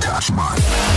Touch my.